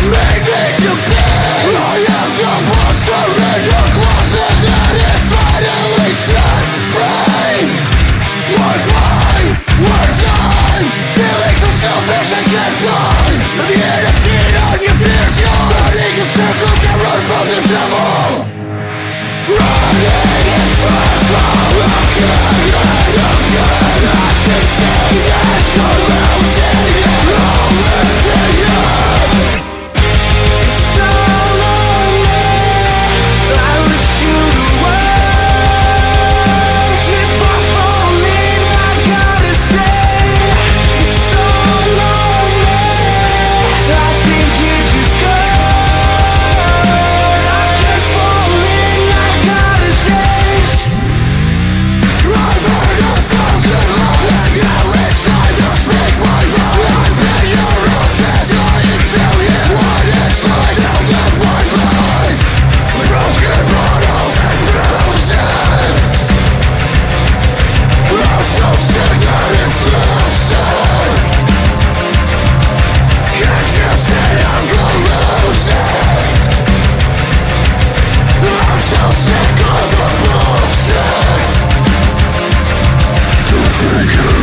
Me America.